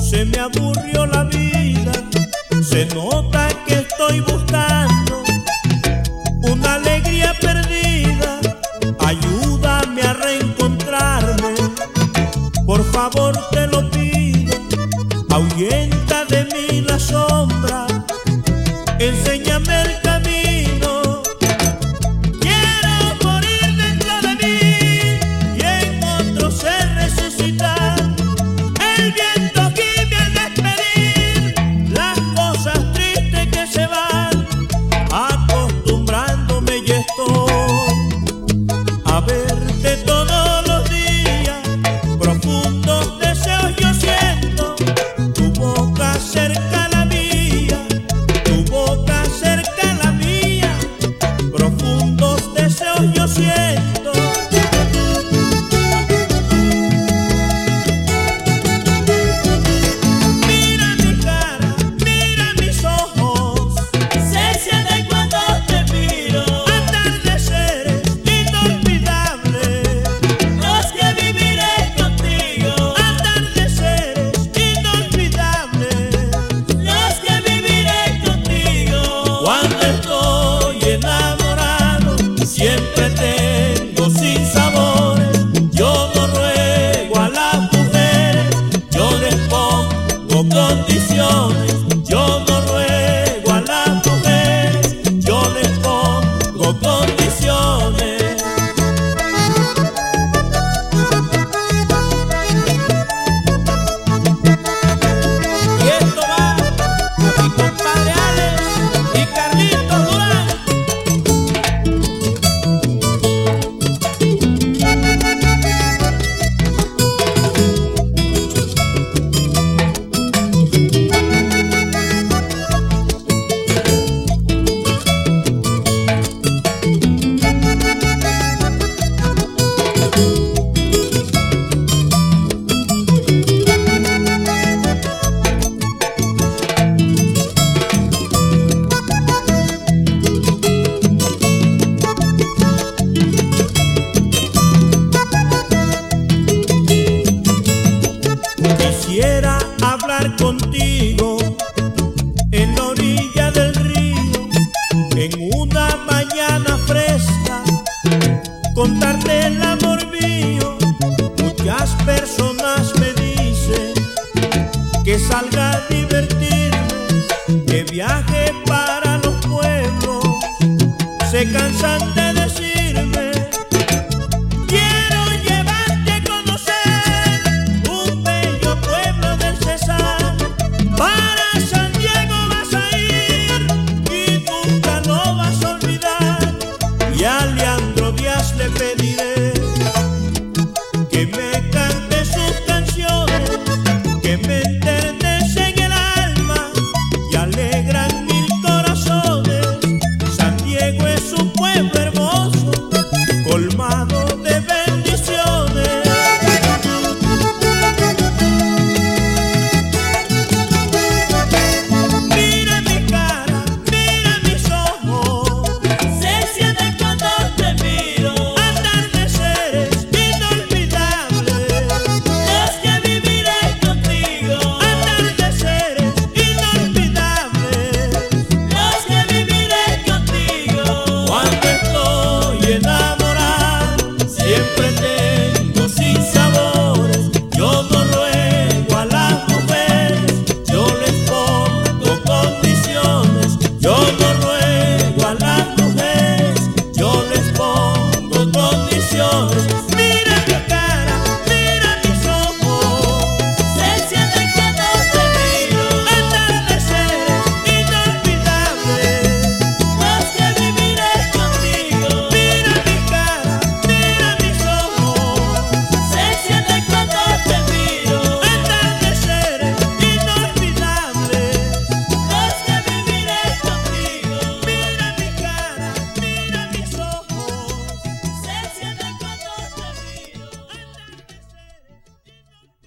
Se me aburrió la vida, se nota que estoy buscando una alegría perdida, ayúdame a reencontrarme, por favor te lo pido, ahuyenta de mí la sombra, enséñame el saber contigo en la orilla del río, en una mañana fresca, contarte el amor mío. Muchas personas me dicen que salga a divertirme, que viaje para los pueblos, se cansan de